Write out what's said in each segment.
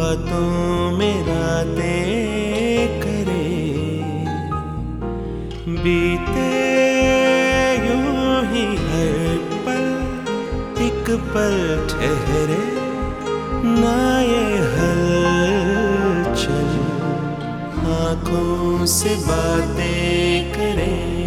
बातों में रातें करे। बीते यूँ ही हर पल, एक पल ठहरे, ना ये हलचल। आँखों से बातें करे।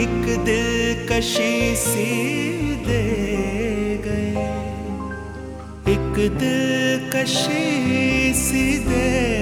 एक दिलकशी सी दे गए। एक दिलकशी सी दे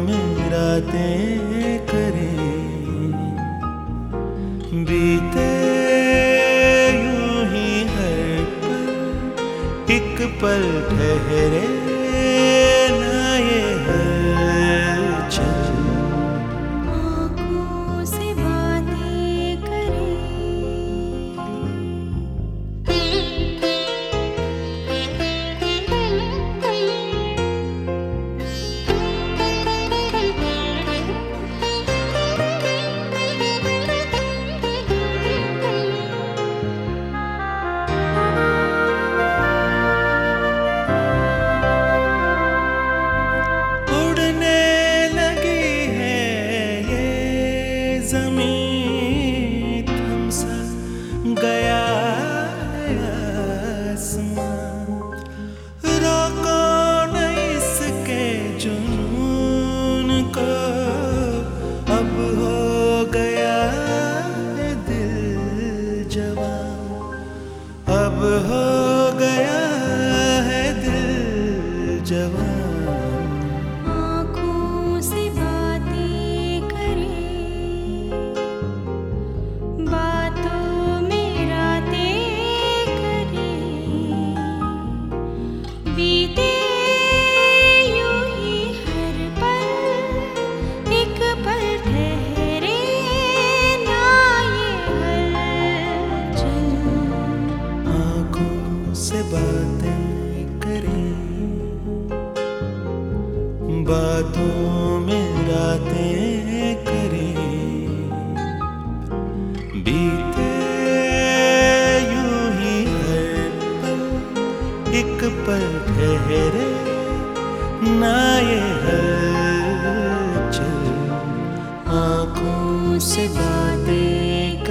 में रातें करें। बीते यूँ ही हर पल एक पल ठहरे। Abba. बातों में रातें करें। बीते यूँ ही पल एक पल ठहरे, ना ये हलचल। आँखों से बातें